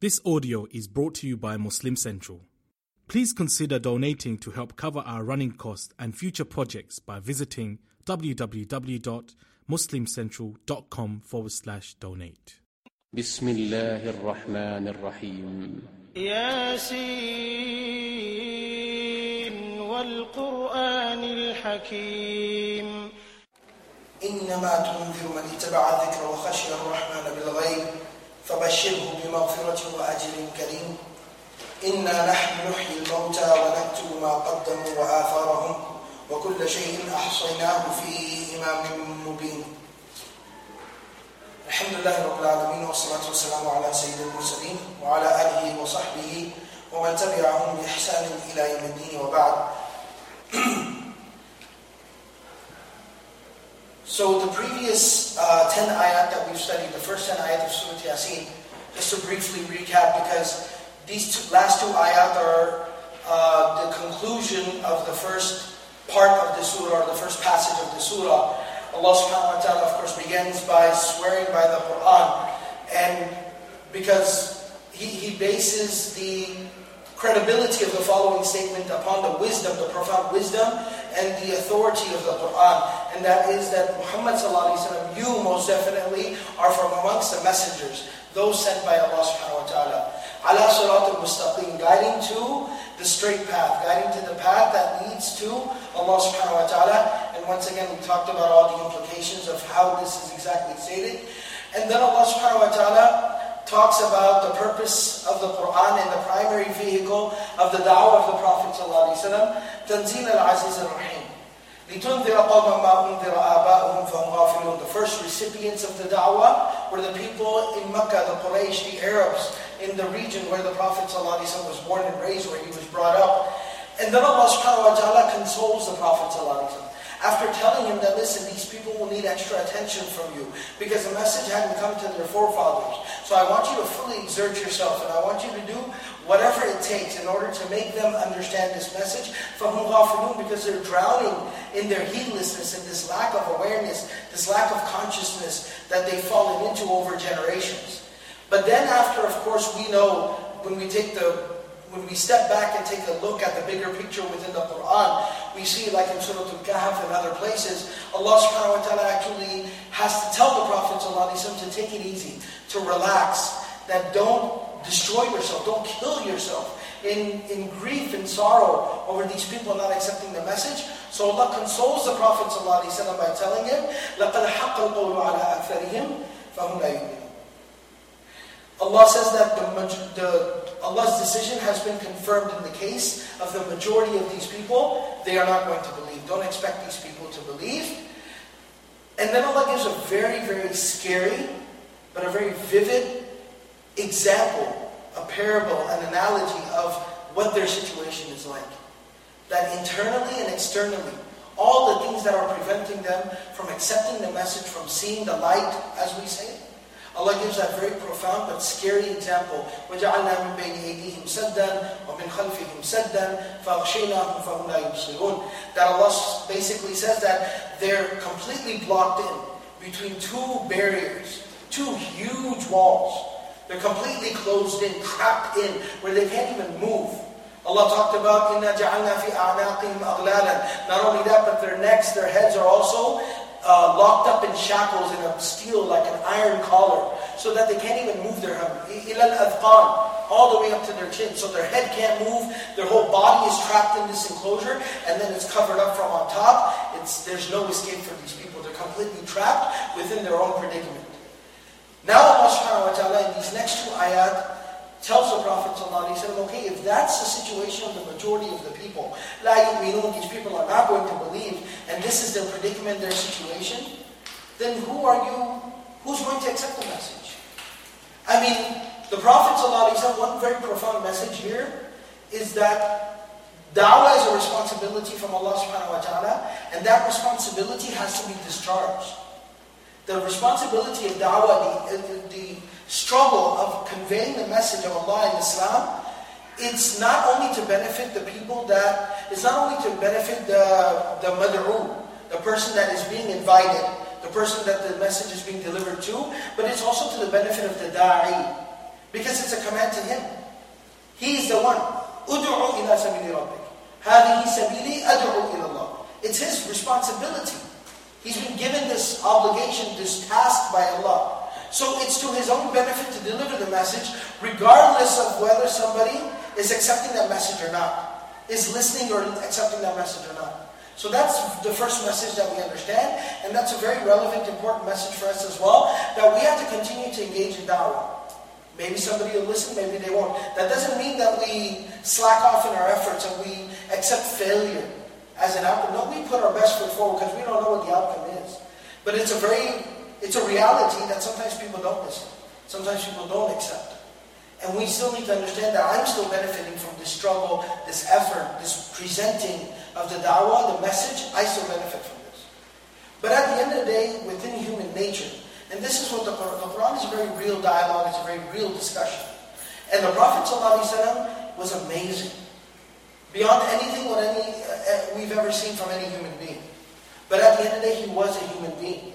This audio is brought to you by Muslim Central. Please consider donating to help cover our running costs and future projects by visiting www.muslimcentral.com forward slash donate. بسم الله الرحمن الرحيم ياسين والقرآن الحكيم إنما تنذر من اتبع الذكر وخشي الرحمن بالغيب فبشره بمغفرة وأجر كريم. إنا نحن نحيي الموتى ونكتب ما قدموا وآثارهم وكل شيء أحصيناه في إمام مبين. الحمد لله رب العالمين والصلاة والسلام على سيد المرسلين وعلى آله وصحبه ومن تبعهم بإحسان إلى يوم الدين. وبعد. So the previous uh, 10 ayat that we've studied, the first 10 ayat of Surah Yasin, just to briefly recap, because these two, last two ayat are uh, the conclusion of the first part of the surah, or the first passage of the surah. Allah subhanahu wa ta'ala, of course, begins by swearing by the Quran, and because he, he bases the credibility of the following statement upon the wisdom, the profound wisdom, and the authority of the Quran. And that is that Muhammad sallallahu you most definitely are from amongst the messengers, those sent by Allah subhanahu wa ta'ala. Ala sirat al-mustaqim, guiding to the straight path, guiding to the path that leads to Allah subhanahu wa ta'ala. And once again, we talked about all the implications of how this is exactly stated. And then Allah subhanahu wa ta'ala talks about the purpose of the Quran and the primary vehicle of the da'wah of the Prophet ﷺ, تنزيل العزيز الرحيم. لِتُنذِرَ قَوْمًا مَا أُنذِرَ آبَاؤُهُم فَهُمْ غَافِلُونَ The first recipients of the da'wah were the people in Mecca, the Quraysh, the Arabs, in the region where the Prophet ﷺ was born and raised, where he was brought up. And then Allah subhanahu wa ta'ala consoles the Prophet ﷺ. After telling him that, listen, these people will need extra attention from you because the message hadn't come to their forefathers. So I want you to fully exert yourself and I want you to do whatever it takes in order to make them understand this message. فَهُمْ غَافِلُونَ Because they're drowning in their heedlessness and this lack of awareness, this lack of consciousness that they've fallen into over generations. But then after, of course, we know when we take the when we step back and take a look at the bigger picture within the Quran, we see like in Surah Al-Kahf and other places, Allah subhanahu wa ta'ala actually has to tell the Prophet ﷺ to take it easy, to relax, that don't destroy yourself, don't kill yourself in, in grief and sorrow over these people not accepting the message. So Allah consoles the Prophet ﷺ by telling him, لَقَدْ حَقَّ الْقَوْلُ عَلَىٰ أَكْثَرِهِمْ فَهُمْ لَا يُؤْمِنُونَ Allah says that the, the, Allah's decision has been confirmed in the case of the majority of these people. They are not going to believe. Don't expect these people to believe. And then Allah gives a very, very scary, but a very vivid example, a parable, an analogy of what their situation is like. That internally and externally, all the things that are preventing them from accepting the message, from seeing the light, as we say, Allah gives that very profound but scary example. وَجَعَلْنَا مِنْ بَيْنِ أَيْدِيهِمْ سَدًّا وَمِنْ خَلْفِهِمْ سَدًّا فَأَغْشَيْنَاهُمْ فَهُمْ لَا يُبْصِرُونَ That Allah basically says that they're completely blocked in between two barriers, two huge walls. They're completely closed in, trapped in, where they can't even move. Allah talked about إِنَّا جَعَلْنَا فِي أَعْنَاقِهِمْ أَغْلَالًا Not only that, but their necks, their heads are also uh, locked up in shackles in a steel like an iron collar so that they can't even move their ilal adqan all the way up to their chin. So their head can't move their whole body is trapped in this enclosure and then it's covered up from on top. It's there's no escape for these people. They're completely trapped within their own predicament. Now Allah subhanahu wa ta'ala in these next two ayat tells the Prophet ﷺ, okay, if that's the situation of the majority of the people, la yu'minun, these people are not going to believe, and this is their predicament, their situation, then who are you, who's going to accept the message? I mean, the Prophet ﷺ, one very profound message here is that da'wah is a responsibility from Allah subhanahu wa ta'ala, and that responsibility has to be discharged. The responsibility of da'wah, the, the struggle of conveying the message of Allah and Islam, it's not only to benefit the people that, it's not only to benefit the, the mad'u, the person that is being invited, the person that the message is being delivered to, but it's also to the benefit of the da'i. Because it's a command to him. He is the one. Udu'u ila sabili rabbik. Hadihi sabili ad'u ila Allah. It's his responsibility. He's been given this obligation, this task by Allah. So it's to his own benefit to deliver the message, regardless of whether somebody is accepting that message or not, is listening or accepting that message or not. So that's the first message that we understand, and that's a very relevant, important message for us as well, that we have to continue to engage in da'wah. Maybe somebody will listen, maybe they won't. That doesn't mean that we slack off in our efforts and we accept failure as an outcome. No, we put our best foot forward because we don't know what the outcome is. But it's a very, it's a reality that sometimes people don't listen. Sometimes people don't accept. And we still need to understand that I'm still benefiting from this struggle, this effort, this presenting of the da'wah, the message. I still benefit from this. But at the end of the day, within human nature, and this is what the Quran, the Quran is a very real dialogue, it's a very real discussion. And the Prophet was amazing. Beyond anything what any, uh, we've ever seen from any human being. But at the end of the day, he was a human being.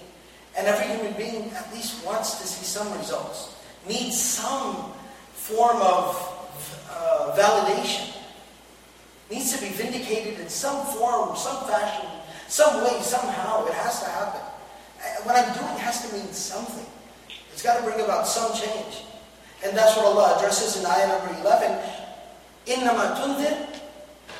And every human being at least wants to see some results, needs some form of uh, validation. Needs to be vindicated in some form, some fashion, some way, somehow. It has to happen. Uh, what I'm doing has to mean something. It's got to bring about some change. And that's what Allah addresses in ayah number 11. إِنَّمَا تُنذِرْ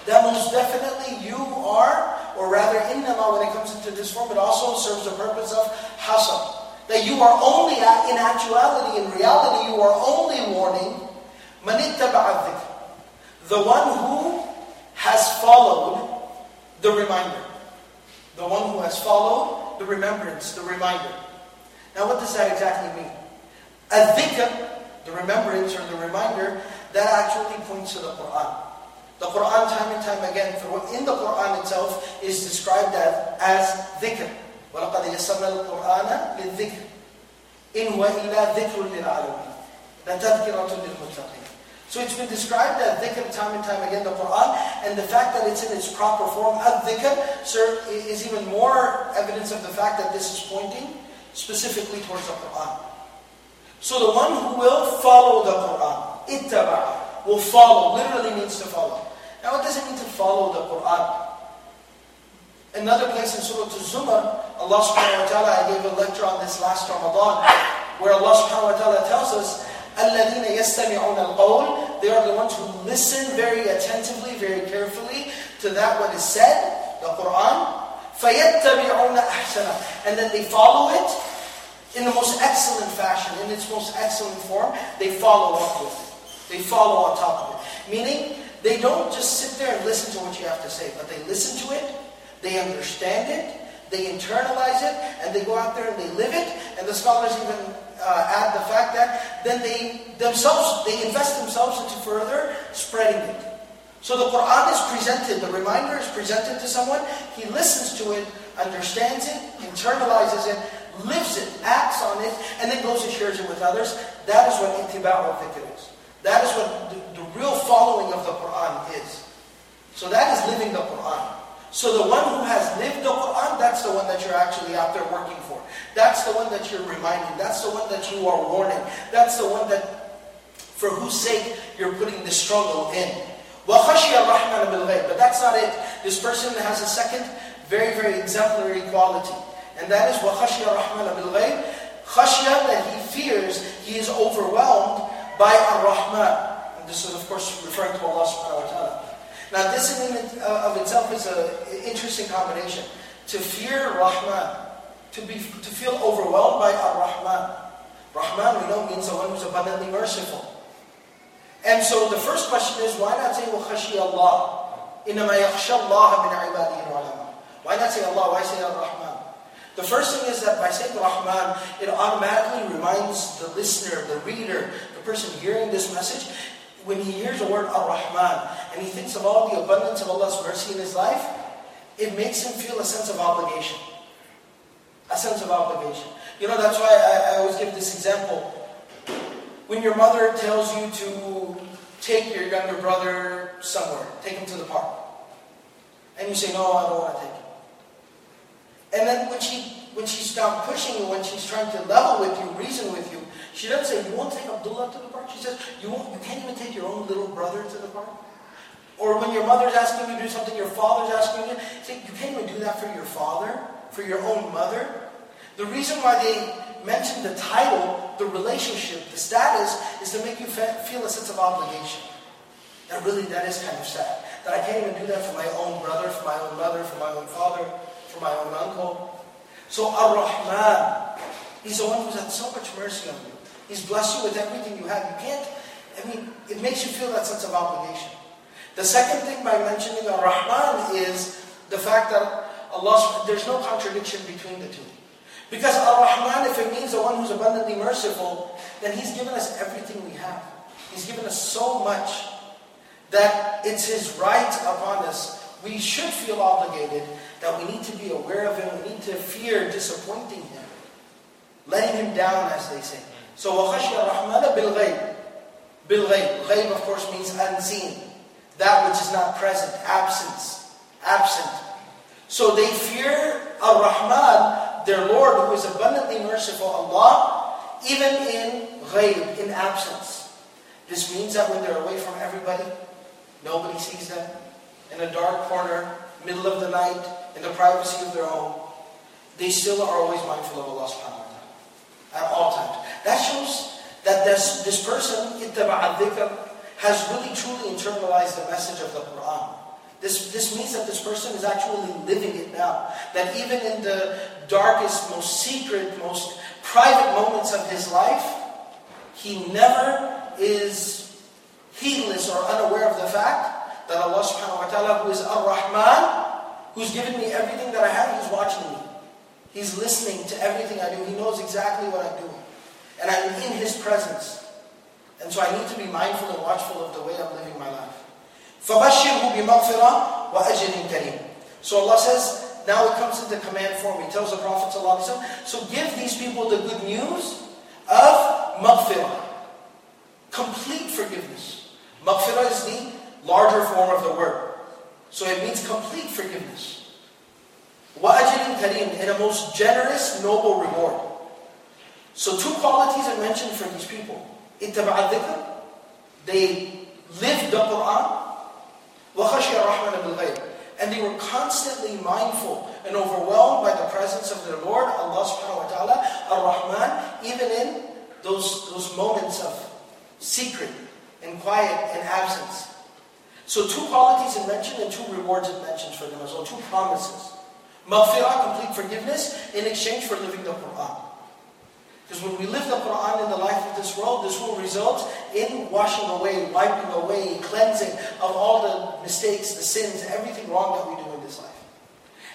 That most definitely you are, or rather إِنَّمَا when it comes into this form, it also serves the purpose of hasr. That you are only, in actuality, in reality, you are only warning The one who has followed the reminder. The one who has followed the remembrance, the reminder. Now what does that exactly mean? A the remembrance or the reminder, that actually points to the Quran. The Quran time and time again, in the Quran itself, is described as, as dhikr. وَلَقَدْ يَسَّرْنَا الْقُرْآنَ لِلذِّكْرِ إِنْ هُوَ إِلَّا ذِكْرٌ لِلْعَالَمِينَ لَتَذْكِرَةٌ لِلْمُتَّقِينَ So it's been described as dhikr time and time again, the Quran, and the fact that it's in its proper form, ad-dhikr, sir, is even more evidence of the fact that this is pointing specifically towards the Quran. So the one who will follow the Quran, ittaba, will follow, literally means to follow. Now what does it mean to follow the Quran? Another place in Surah Al-Zumar, Allah subhanahu wa ta'ala, I gave a lecture on this last Ramadan, where Allah subhanahu wa ta'ala tells us, الَّذِينَ يَسْتَمِعُونَ الْقَوْلِ They are the ones who listen very attentively, very carefully to that what is said, the Quran. فَيَتَّبِعُونَ أَحْسَنَ And then they follow it in the most excellent fashion, in its most excellent form. They follow up with it. They follow on top of it. Meaning, they don't just sit there and listen to what you have to say, but they listen to it, they understand it, they internalize it, and they go out there and they live it. And the scholars even uh, add the fact that then they themselves, they invest themselves into further spreading it. So the Quran is presented, the reminder is presented to someone, he listens to it, understands it, internalizes it, lives it, acts on it, and then goes and shares it with others. That is what ittiba' al-dhikr is. That is what the, the real following of the Quran is. So that is living the Quran. So the one who has lived the Quran, that's the one that you're actually out there working for. That's the one that you're reminding. That's the one that you are warning. That's the one that, for whose sake you're putting the struggle in. وَخَشْيَ الرَّحْمَنَ بِالْغَيْبِ But that's not it. This person has a second, very, very exemplary quality. And that is وَخَشْيَ الرَّحْمَنَ بِالْغَيْبِ Khashya, that he fears, he is overwhelmed by Ar-Rahman. And this is, of course, referring to Allah subhanahu wa ta'ala. Now, this in of itself is an interesting combination. To fear Rahman, to be to feel overwhelmed by Ar-Rahman. Rahman, we know, means the one who's abundantly merciful. And so the first question is, why not say, وَخَشِيَ اللَّهِ إِنَّمَا يَخْشَى اللَّهَ مِنْ عِبَادِهِ الْعُلَمَاءِ Why not say Allah? Why say Ar-Rahman? The first thing is that by saying Rahman, it automatically reminds the listener, the reader, the person hearing this message, when he hears the word Ar-Rahman and he thinks of all the abundance of Allah's mercy in his life, it makes him feel a sense of obligation. A sense of obligation. You know, that's why I, I always give this example. When your mother tells you to take your younger brother somewhere, take him to the park, and you say, no, I don't want to take him. And then when she when she's down pushing you, when she's trying to level with you, reason with you, She doesn't say, you won't take Abdullah to the park. She says, you, won't, you can't even take your own little brother to the park. Or when your mother's asking you to do something, your father's asking you, to say, you can't even do that for your father, for your own mother. The reason why they mention the title, the relationship, the status, is to make you feel a sense of obligation. That really, that is kind of sad. That I can't even do that for my own brother, for my own mother, for my own father, for my own uncle. So Ar-Rahman, He's the one who's had so much mercy on you. He's blessed you with everything you have. You can't, I mean, it makes you feel that sense of obligation. The second thing by mentioning Ar-Rahman is the fact that Allah, there's no contradiction between the two. Because Ar-Rahman, if it means the one who's abundantly merciful, then He's given us everything we have. He's given us so much that it's His right upon us. We should feel obligated that we need to be aware of Him. We need to fear disappointing Him, letting Him down, as they say. So, وَخَشْيَ الرَّحْمَنَ بِالْغَيْبِ Bilghayb. Ghayb, of course, means unseen. That which is not present, absence, absent. So they fear Ar-Rahman, their Lord, who is abundantly merciful, Allah, even in ghayb, in absence. This means that when they're away from everybody, nobody sees them, in a dark corner, middle of the night, in the privacy of their home, they still are always mindful of Allah subhanahu wa ta'ala. at all times. That shows that this, this person, has really truly internalized the message of the Quran. This, this means that this person is actually living it now. That even in the darkest, most secret, most private moments of his life, he never is heedless or unaware of the fact that Allah subhanahu wa ta'ala, who is Ar-Rahman, who's given me everything that I have, he's watching me. He's listening to everything I do. He knows exactly what I'm doing. And I'm in his presence. And so I need to be mindful and watchful of the way I'm living my life. فَبَشِّرْهُ بِمَغْفِرَةٍ وَأَجْرٍ كَرِيمٍ So Allah says, now it comes in the command form. He tells the Prophet ﷺ, so give these people the good news of maghfirah. Complete forgiveness. Maghfirah is the larger form of the word. So it means complete forgiveness. وَأَجْرٍ كَرِيمٍ And a most generous, noble reward. So two qualities are mentioned for these people. اتبع الذكر they lived the Quran وخشي الرحمن بالغيب and they were constantly mindful and overwhelmed by the presence of their Lord Allah subhanahu wa ta'ala ar-Rahman even in those, those moments of secret and quiet and absence so two qualities it mentioned and two rewards it mentions for them as well two promises maghfirah complete forgiveness in exchange for living the Quran because when we live the Quran in the life of this world, this will result in washing away, wiping away, cleansing of all the mistakes, the sins, everything wrong that we do in this life.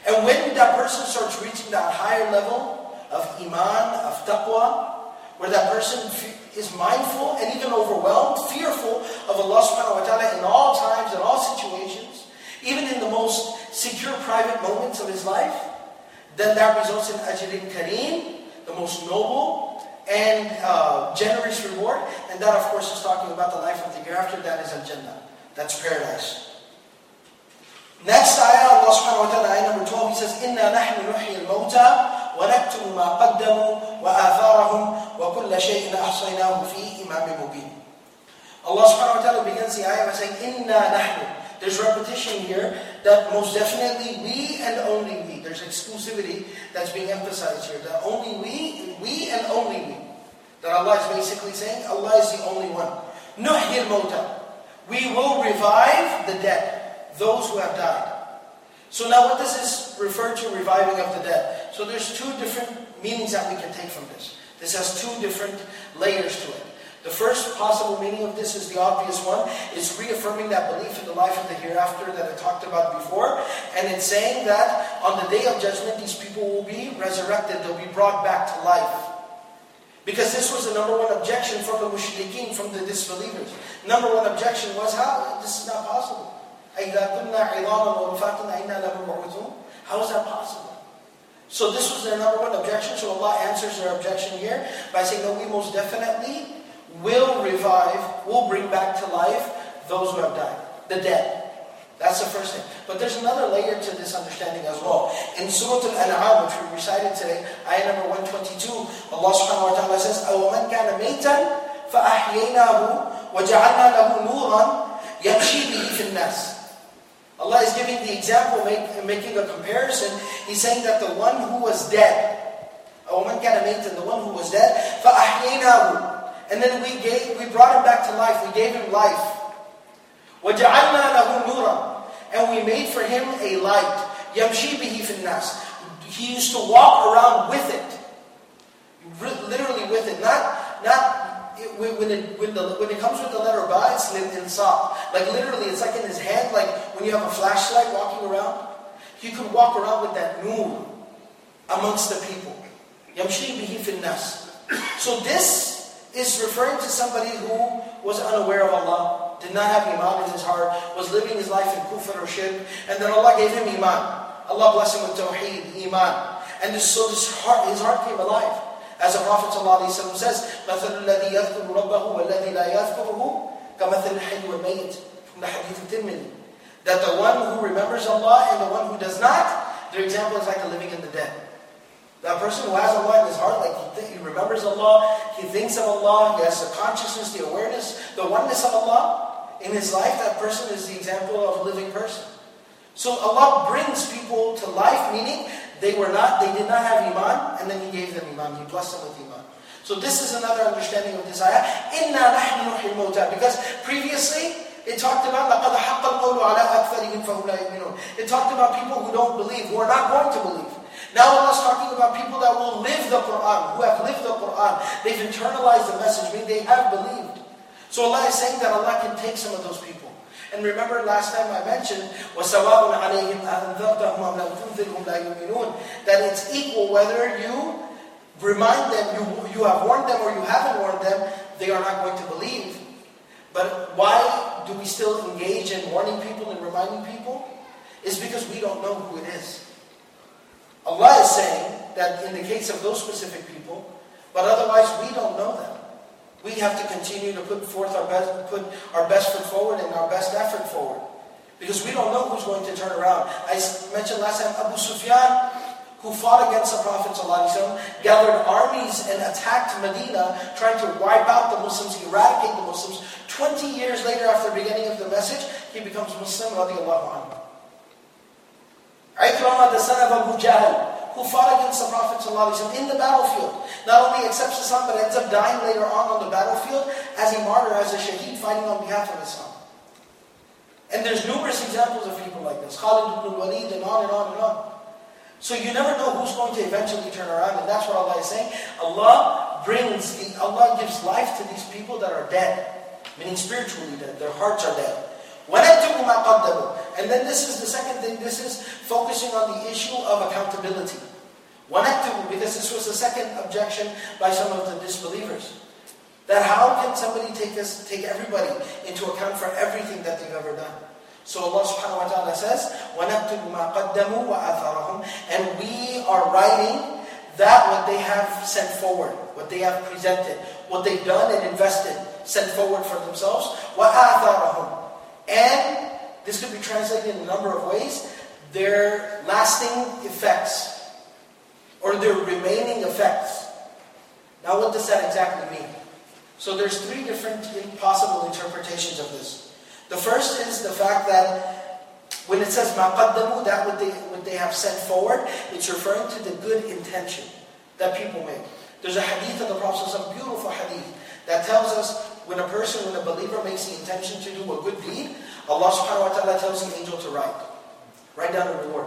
And when that person starts reaching that higher level of iman, of taqwa, where that person is mindful and even overwhelmed, fearful of Allah subhanahu wa ta'ala in all times, in all situations, even in the most secure private moments of his life, then that results in ajrin kareem, the most noble and uh, generous reward. And that, of course, is talking about the life of the hereafter. That is Al-Jannah. That's paradise. Next ayah, Allah subhanahu wa ta'ala, ayah number 12, He says, إِنَّا نَحْنُ نُحْيِي الْمَوْتَى وَنَكْتُمُ مَا قَدَّمُوا وَآثَارَهُمْ وَكُلَّ شَيْءٍ أَحْصَيْنَاهُ فِي إِمَامٍ مُبِينٍ Allah subhanahu wa ta'ala begins the ayah by saying, إِنَّا نَحْنُ there's repetition here that most definitely we and only we. There's exclusivity that's being emphasized here. That only we, we and only we. That Allah is basically saying, Allah is the only one. Nuhil mota. We will revive the dead, those who have died. So now what does this refer to, reviving of the dead? So there's two different meanings that we can take from this. This has two different layers to it. The first possible meaning of this is the obvious one. It's reaffirming that belief in the life of the hereafter that I talked about before. And it's saying that on the day of judgment, these people will be resurrected. They'll be brought back to life. Because this was the number one objection from the mushrikeen, from the disbelievers. Number one objection was, how? This is not possible. How is that possible? So this was their number one objection. So Allah answers their objection here by saying, no, we most definitely will revive, will bring back to life those who have died, the dead. That's the first thing. But there's another layer to this understanding as well. In Surah Al-An'am, which we recited today, ayah number 122, Allah subhanahu wa ta'ala says, أَوَمَنْ كَانَ مَيْتًا فَأَحْيَيْنَاهُ وَجَعَلْنَا لَهُ نُورًا يَمْشِي بِهِ فِي النَّاسِ Allah is giving the example, make, making a comparison. He's saying that the one who was dead, أَوَمَنْ كَانَ مَيْتًا, the one who was dead, فَأَحْيَيْنَاهُ And then we gave, we brought him back to life, we gave him life. وَجَعَلْنَا لَهُ نُورًا And we made for him a light. يَمْشِي بِهِ فِي النَّاسِ He used to walk around with it. Literally with it. Not, not when it, when, the, when it comes with the letter ba, it's insaf. Like literally, it's like in his hand, like when you have a flashlight walking around. He could walk around with that nur amongst the people. يَمْشِي بِهِ فِي النَّاسِ So this is referring to somebody who was unaware of Allah did not have Iman in his heart, was living his life in kufr or shirk, and then Allah gave him Iman. Allah blessed him with Tawheed, Iman. And this, so this heart, his heart came alive. As the Prophet ﷺ says, مثل الذي يذكر ربه والذي لا يذكره كمثل الحي والميت from the hadith of Tirmidhi. That the one who remembers Allah and the one who does not, their example is like the living and the dead. That person who has Allah in his heart, like he, th- he remembers Allah, he thinks of Allah, he has the consciousness, the awareness, the oneness of Allah, in his life, that person is the example of a living person. So Allah brings people to life, meaning they were not, they did not have iman, and then He gave them iman. He blessed them with iman. So this is another understanding of this ayah. Inna nahnu nuhyil mauta. Because previously it talked about لَقَدْ حَقَّ الْقَوْلُ عَلَىٰ أَكْثَرِهِمْ فَهُمْ لَا يُؤْمِنُونَ. It talked about people who don't believe, who are not going to believe. Now Allah is talking about people that will live the Quran, who have lived the Quran. They've internalized the message, meaning they have believed. So Allah is saying that Allah can take some of those people. And remember last time I mentioned, وَسَوَاءٌ عَلَيْهِمْ أَنذَرْتَهُمْ أَمْ لَمْ تُنذِرْهُمْ لَا يُؤْمِنُونَ That it's equal whether you remind them, you, you have warned them or you haven't warned them, they are not going to believe. But why do we still engage in warning people and reminding people? Is because we don't know who it is. Allah is saying that in the case of those specific people, but otherwise we don't know them. We have to continue to put forth our best, put our best foot forward and our best effort forward. Because we don't know who's going to turn around. I mentioned last time Abu Sufyan, who fought against the Prophet ﷺ, gathered armies and attacked Medina, trying to wipe out the Muslims, eradicate the Muslims. 20 years later, after the beginning of the message, he becomes Muslim, radiallahu anhu. Ikramah, the son of Abu Jahl, who fought against the Prophet in the battlefield. Not only accepts Islam, but ends up dying later on on the battlefield as a martyr, as a shaheed, fighting on behalf of Islam. And there's numerous examples of people like this. Khalid ibn Walid and on and on and on. So you never know who's going to eventually turn around, and that's what Allah is saying. Allah brings, the, Allah gives life to these people that are dead, meaning spiritually dead. Their hearts are dead. And then this is the second thing, this is focusing on the issue of accountability. Because this was the second objection by some of the disbelievers. That how can somebody take us, take everybody into account for everything that they've ever done? So Allah subhanahu wa ta'ala says, وَنَكْتُبُ مَا قَدَّمُوا وَآثَارَهُمْ And we are writing that what they have sent forward, what they have presented, what they've done and invested, sent forward for themselves. وَآثَارَهُمْ and this could be translated in a number of ways. Their lasting effects or their remaining effects. Now, what does that exactly mean? So, there's three different possible interpretations of this. The first is the fact that when it says maqaddamu, that what they, what they have sent forward, it's referring to the good intention that people make. There's a hadith of the Prophet, a beautiful hadith, that tells us when a person, when a believer makes the intention to do a good deed, Allah subhanahu wa ta'ala tells the angel to write. Write down the reward.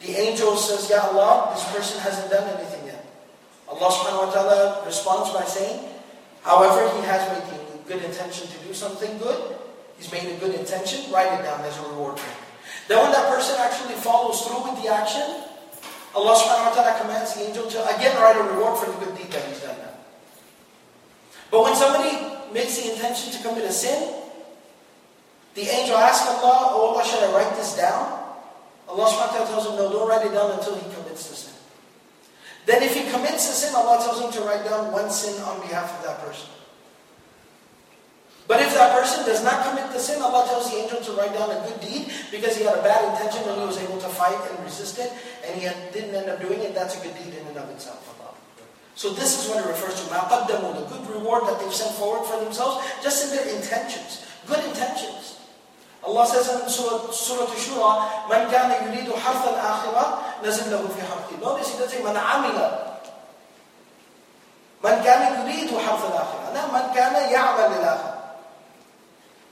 The angel says, Ya Allah, this person hasn't done anything yet. Allah subhanahu wa ta'ala responds by saying, however, he has made the good intention to do something good, he's made a good intention, write it down as a reward. Then when that person actually follows through with the action, Allah subhanahu wa ta'ala commands the angel to again write a reward for the good deed that he's done now. But when somebody makes the intention to commit a sin, the angel asks Allah, Oh Allah, should I write this down? Allah subhanahu tells him, No, don't write it down until he commits the sin. Then if he commits the sin, Allah tells him to write down one sin on behalf of that person. But if that person person does not commit the sin, Allah tells the angel to write down a good deed because he had a bad intention and he was able to fight and resist it and he didn't end up doing it. That's a good deed in and of itself. So this is what it refers to. مَا قَدَّمُوا The good reward that they've sent forward for themselves, just in their intentions. Good intentions. Allah says in Surah, Surah Shura, مَنْ كَانَ يُرِيدُ حَرْثَ الْآخِرَةِ نَزِلْ لَهُ فِي حَرْثِ Notice he doesn't say مَنْ عَمِلَ مَنْ كَانَ يُرِيدُ حَرْثَ الْآخِرَةِ No, مَنْ كَانَ يَعْمَلْ لِلْآخِرَةِ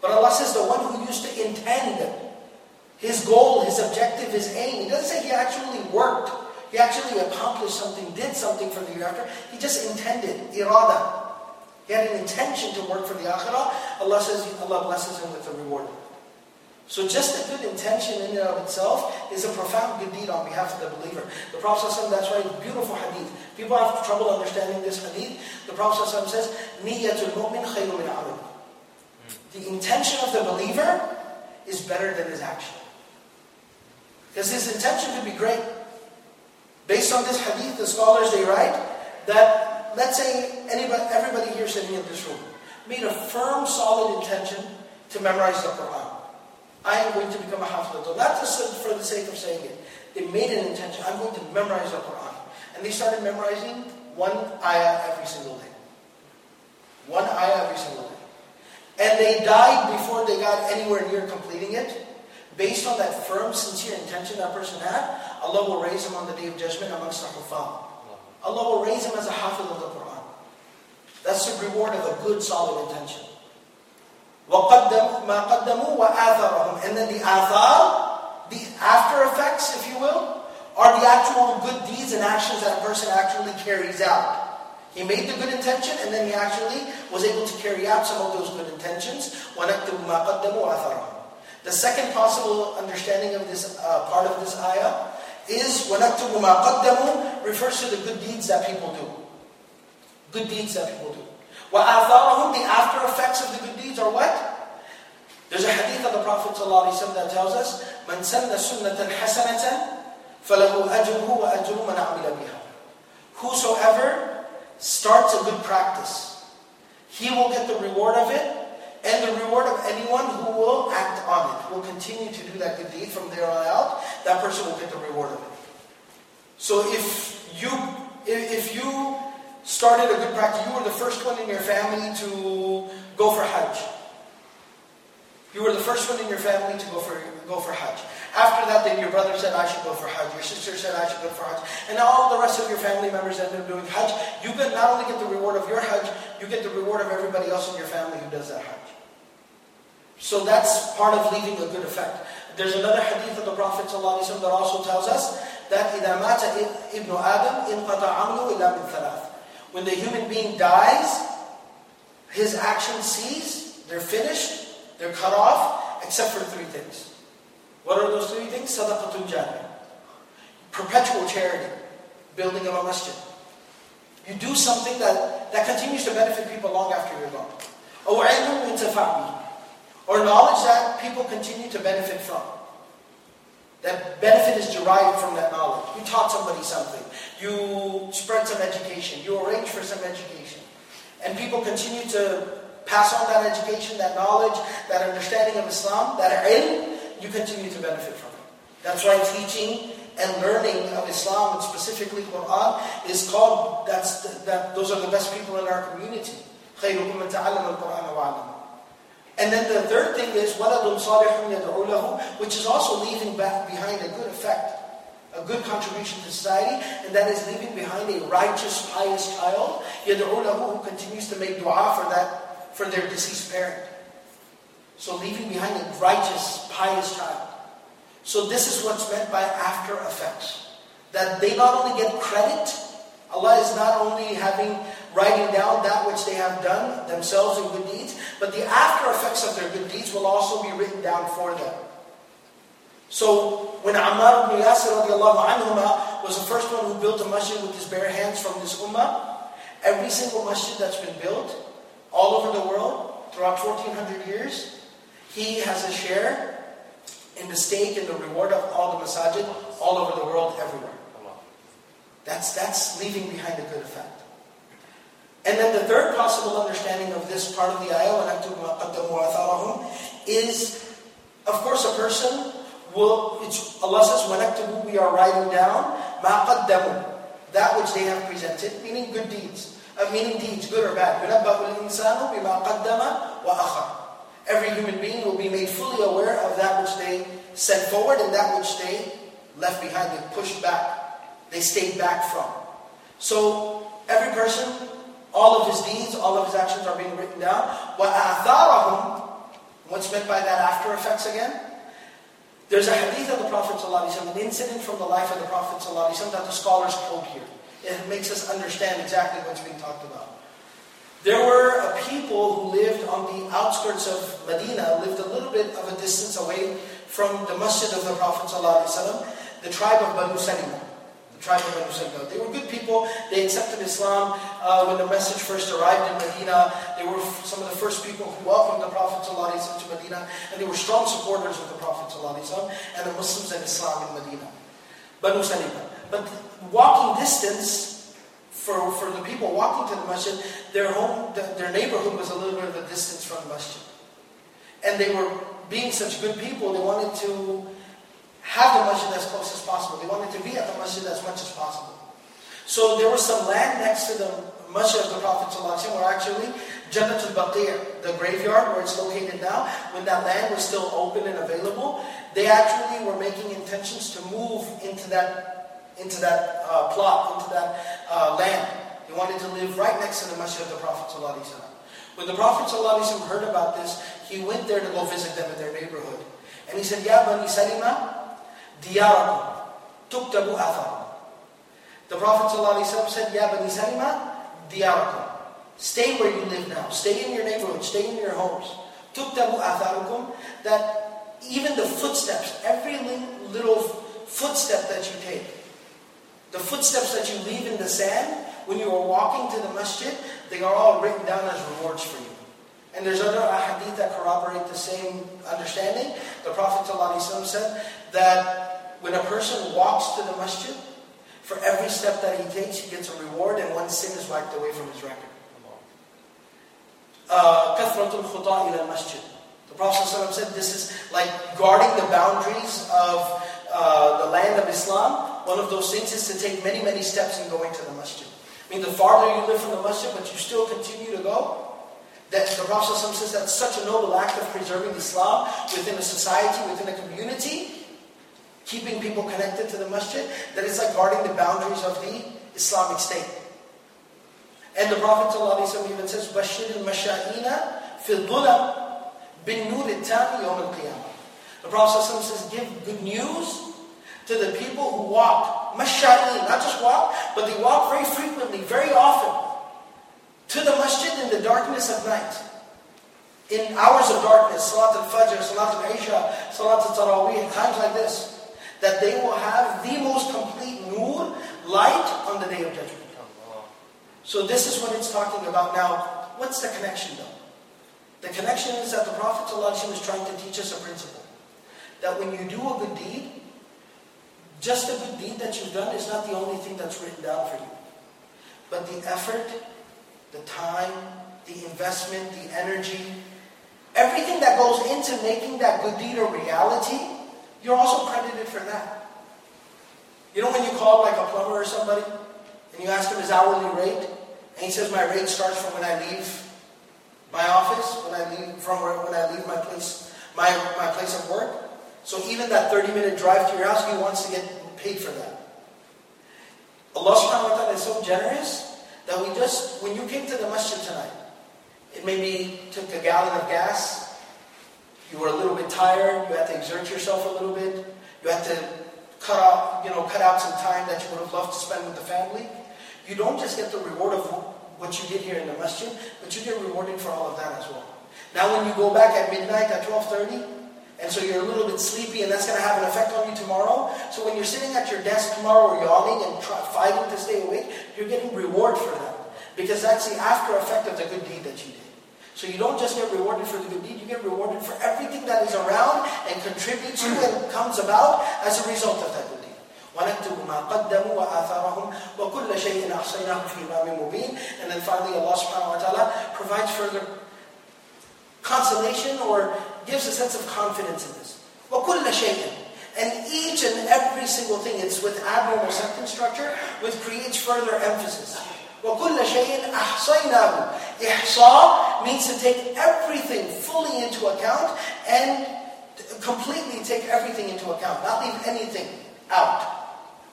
But Allah says the one who used to intend his goal, his objective, his aim. He doesn't say he actually worked. He actually accomplished something, did something for the hereafter. He just intended, irada. He had an intention to work for the akhirah. Allah says, Allah blesses him with a reward. So just a good intention in and of itself is a profound good deed on behalf of the believer. The Prophet that's why beautiful hadith. People have trouble understanding this hadith. The Prophet says, Niyatul mu'min khayru min amal. The intention of the believer is better than his action. Because his intention could be great. Based on this hadith, the scholars, they write that, let's say anybody, everybody here sitting in this room made a firm, solid intention to memorize the Quran. I am going to become a hafiz. Not just for the sake of saying it. They made an intention, I'm going to memorize the Quran. And they started memorizing one ayah every single day. One ayah every single day. And they died before they got anywhere near completing it. Based on that firm, sincere intention that person had, Allah will raise him on the day of judgment amongst the Huffaz. Allah will raise him as a hafiz of the Quran. That's the reward of a good, solid intention. وَقَدَّمُوا مَا wa وَآثَرَهُمْ And then the athar, the after effects, if you will, are the actual good deeds and actions that a person actually carries out. He made the good intention and then he actually was able to carry out some of those good intentions. وَنَكْتُبُ مَا قَدَّمُوا وَآثَرَهُمْ the second possible understanding of this uh, part of this ayah is وَنَكْتُبُ مَا قَدَّمُوا refers to the good deeds that people do. Good deeds that people do. وَآثَارَهُمْ The after effects of the good deeds are what? There's a hadith of the Prophet ﷺ that tells us مَنْ سَنَّ سُنَّةً حَسَنَةً فَلَهُ أَجْرُهُ وَأَجْرُ مَنْ عَمِلَ بِهَا Whosoever starts a good practice, he will get the reward of it and the reward of anyone who will act on it, will continue to do that good deed from there on out, that person will get the reward of it. So if you if you started a good practice, you were the first one in your family to go for Hajj. You were the first one in your family to go for go for Hajj. After that, then your brother said, I should go for Hajj. Your sister said, I should go for Hajj. And now all the rest of your family members end up doing Hajj. You get not only get the reward of your Hajj, you get the reward of everybody else in your family who does that Hajj. So that's part of leaving a good effect. There's another hadith of the Prophet ﷺ that also tells us that إِذَا مَاتَ إِبْنُ آدَمْ إِنْقَطَعَ عَمْلُهُ إِلَّا مِنْ ثَلَاثٍ When the human being dies, his actions cease, they're finished, they're cut off, except for three things. What are those three things? Sadaqatul jari. Perpetual charity. Building of a masjid. You do something that, that continues to benefit people long after you're gone. أو علم ينتفع or knowledge that people continue to benefit from. That benefit is derived from that knowledge. You taught somebody something. You spread some education. You arrange for some education. And people continue to pass on that education, that knowledge, that understanding of Islam, that ilm, you continue to benefit from it. That's why teaching and learning of Islam, and specifically Quran, is called, that's the, that, those are the best people in our community. خيركم من تعلم القرآن وعلم and then the third thing is وَلَدٌ صَالِحٌ يَدْعُو لَهُ which is also leaving back behind a good effect, a good contribution to society, and that is leaving behind a righteous, pious child, يَدْعُو لَهُ who continues to make dua for that, for their deceased parent. So leaving behind a righteous, pious child. So this is what's meant by after effects. That they not only get credit, Allah is not only having writing down that which they have done themselves in good deeds, but the after effects of their good deeds will also be written down for them. So when Ammar ibn Yasir was the first one who built a masjid with his bare hands from this ummah, every single masjid that's been built all over the world throughout 1400 years, he has a share in the stake and the reward of all the masajid all over the world, everywhere. That's, that's leaving behind a good effect. And then the third possible understanding of this part of the ayah, وَنَكْتُبُ مَا قَدَّمُوا is, of course, a person will, it's, Allah says, وَنَكْتُبُ We are writing down مَا قَدَّمُوا That which they have presented, meaning good deeds. Uh, meaning deeds, good or bad. يُنَبَّأُ الْإِنسَانُ بِمَا قَدَّمَ وَأَخَرَ Every human being will be made fully aware of that which they sent forward and that which they left behind, they pushed back, they stayed back from. So, every person, all of his deeds, all of his actions are being written down. وَأَثَارَهُمْ What's meant by that after effects again? There's a hadith of the Prophet ﷺ, an incident from the life of the Prophet ﷺ that the scholars quote here. It makes us understand exactly what's being talked about. There were a people who lived on the outskirts of Medina, lived a little bit of a distance away from the masjid of the Prophet ﷺ, the tribe of Banu Salima the tribe of Banu. They were good people. They accepted Islam uh, when the message first arrived in Medina. They were some of the first people who welcomed the Prophet ﷺ to Medina, and they were strong supporters of the Prophet ﷺ and the Muslims and Islam in Medina. Banu Salima. But walking distance for, for the people walking to the masjid, their home, their neighborhood was a little bit of a distance from the masjid. And they were being such good people, they wanted to have the masjid as close as possible. They wanted to be at the masjid as much as possible. So there was some land next to the masjid of the Prophet ﷺ where actually Jannatul Baqi, the graveyard where it's located now, when that land was still open and available, they actually were making intentions to move into that into that uh, plot, into that uh, land. They wanted to live right next to the masjid of the Prophet ﷺ. When the Prophet ﷺ heard about this, he went there to go visit them in their neighborhood. And he said, Ya Bani Salimah." Diyarakum tuktabu atharakum. The Prophet ﷺ said, Ya Bani Salima, diyarakum. Stay where you live now. Stay in your neighborhood. Stay in your homes. Tuktabu atharukum. That even the footsteps, every little footstep that you take, the footsteps that you leave in the sand, when you are walking to the masjid, they are all written down as rewards for you. And there's other ahadith that corroborate the same understanding. The Prophet ﷺ said that when a person walks to the masjid, for every step that he takes, he gets a reward and one sin is wiped away from his record. كثرة الخطى إلى المسجد. The Prophet ﷺ said this is like guarding the boundaries of uh, the land of Islam. One of those things is to take many, many steps in going to the masjid. I mean, the farther you live from the masjid, but you still continue to go, that the Prophet says that's such a noble act of preserving Islam within a society, within a community, keeping people connected to the masjid, that it's like guarding the boundaries of the Islamic state. And the Prophet ﷺ even says, بَشِّرِ الْمَشَائِينَ فِي الظُّلَمْ بِالنُّورِ التَّامِ يَوْمَ الْقِيَامَةِ The Prophet ﷺ says, give good news to the people who walk, masha'in, not just walk, but they walk very frequently, very often to the masjid in the darkness of night. In hours of darkness, Salat al-Fajr, Salat al-Isha, Salat al-Taraweeh, times like this, that they will have the most complete nur, light on the day of judgment. So this is what it's talking about now. What's the connection though? The connection is that the Prophet ﷺ is trying to teach us a principle. That when you do a good deed, just the good deed that you've done is not the only thing that's written down for you. But the effort the time, the investment, the energy, everything that goes into making that good deed a reality, you're also credited for that. You know when you call like a plumber or somebody and you ask him his hourly rate, and he says my rate starts from when I leave my office, when I leave from where, when I leave my place, my, my place of work. So even that 30 minute drive to your house, he wants to get paid for that. Allah subhanahu wa ta'ala is so generous that we just, when you came to the masjid tonight, it maybe took a gallon of gas, you were a little bit tired, you had to exert yourself a little bit, you had to cut out, you know, cut out some time that you would have loved to spend with the family. You don't just get the reward of what you did here in the masjid, but you get rewarded for all of that as well. Now when you go back at midnight at 12.30, and so you're a little bit sleepy, and that's going to have an effect on you tomorrow. So when you're sitting at your desk tomorrow, yawning and try, fighting to stay awake, you're getting reward for that. Because that's the after effect of the good deed that you did. So you don't just get rewarded for the good deed, you get rewarded for everything that is around and contributes to and comes about as a result of that good deed. وَنَكْتُبُ مَا قَدَّمُوا وَآثَارَهُمْ وَكُلَّ شَيْءٍ أَحْصَيْنَاهُ فِي إِمَامٍ مُبِينٍ And then finally Allah subhanahu wa ta'ala provides further consolation or gives a sense of confidence in this. وَكُلَّ شَيْءٍ And each and every single thing, it's with abnormal sentence structure, which creates further emphasis. وَكُلَّ شَيْءٍ أَحْصَيْنَاهُ Ihsa means to take everything fully into account and completely take everything into account, not leave anything out.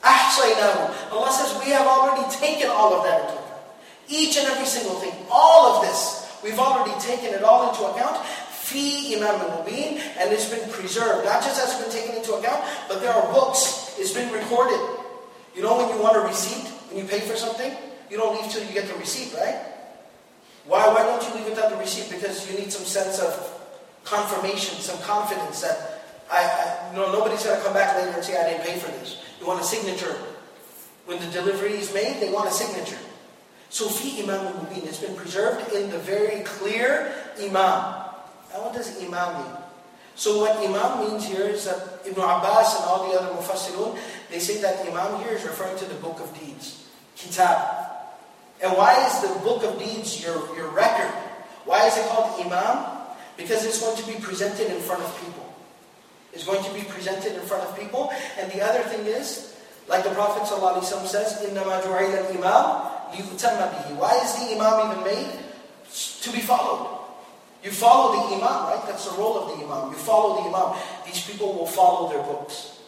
Ahsaynahu. Allah says we have already taken all of that into account. Each and every single thing, all of this, we've already taken it all into account. Fi Imam al-Mubin, and it's been preserved. Not just has it been taken into account, but there are books. It's been recorded. You know when you want a receipt, when you pay for something, you don't leave till you get the receipt, right? Why, why don't you leave without the receipt? Because you need some sense of confirmation, some confidence that I, I know, nobody's going to come back later and say, I didn't pay for this. You want a signature. When the delivery is made, they want a signature. So fi Imam al-Mubin, it's been preserved in the very clear Imam. Now what does Imam mean? So what Imam means here is that Ibn Abbas and all the other Mufassirun, they say that Imam here is referring to the book of deeds, Kitab. And why is the book of deeds your, your record? Why is it called Imam? Because it's going to be presented in front of people. It's going to be presented in front of people. And the other thing is, like the Prophet ﷺ says, إِنَّمَا جُعِلَ الْإِمَامِ لِيُؤْتَمَّ بِهِ Why is the Imam even made? To be followed. You follow the Imam, right? That's the role of the Imam. You follow the Imam. These people will follow their books.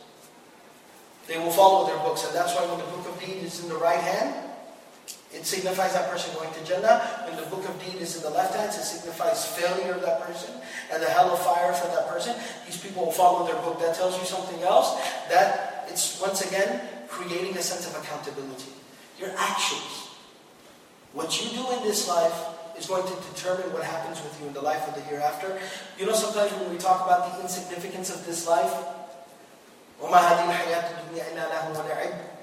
They will follow their books. And that's why when the book of deed is in the right hand, it signifies that person going to Jannah. When the book of deed is in the left hand, it signifies failure of that person and the hell of fire for that person. These people will follow their book. That tells you something else. That it's once again creating a sense of accountability. Your actions. What you do in this life is going to determine what happens with you in the life of the hereafter. You know, sometimes when we talk about the insignificance of this life, وَمَا هَذِهِ الْحَيَاةُ الدُّنْيَا إِلَّا لَهُ وَلَعِبٌ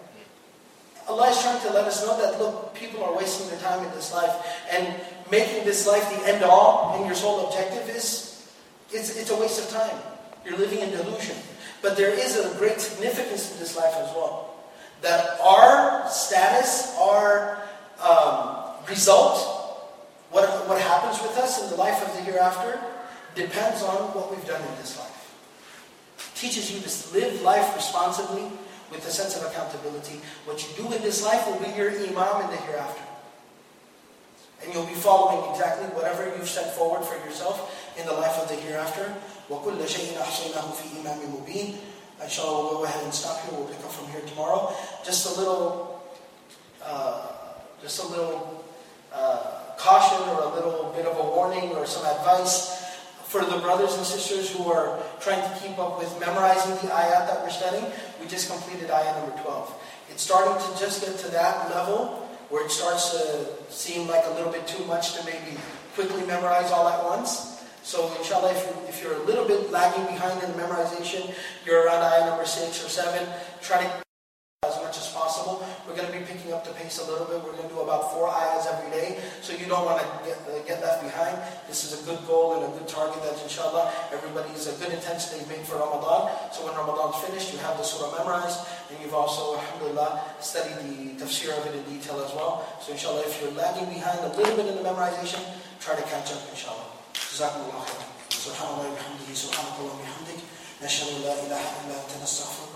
Allah is trying to let us know that, look, people are wasting their time in this life, and making this life the end-all and your sole objective is, it's, it's a waste of time. You're living in delusion. But there is a great significance to this life as well. That our status, our um, result, what, what happens with us in the life of the hereafter depends on what we've done in this life. Teaches you to live life responsibly with a sense of accountability. What you do in this life will be your imam in the hereafter. And you'll be following exactly whatever you've set forward for yourself in the life of the hereafter. inshallah we'll go ahead and stop here. We'll pick up from here tomorrow. Just a little, uh, just a little uh, caution or a little bit of a warning or some advice for the brothers and sisters who are trying to keep up with memorizing the ayat that we're studying. We just completed ayat number 12. It's starting to just get to that level where it starts to seem like a little bit too much to maybe quickly memorize all at once. So inshallah, if you're, a little bit lagging behind in the memorization, you're around ayah number 6 or 7, try to as much as possible. We're going to be picking up the pace a little bit. We're going to do about four ayahs every day, so you don't want to get, uh, get left behind. This is a good goal and a good target that inshallah everybody's a good intention they've made for Ramadan. So when Ramadan's finished, you have the surah memorized, and you've also, alhamdulillah, studied the tafsir of it in detail as well. So inshallah, if you're lagging behind a little bit in the memorization, try to catch up inshallah. جزاكم الله خيرا سبحان الله وبحمده سبحانك اللهم وبحمدك نشهد ان لا اله الا انت نستغفرك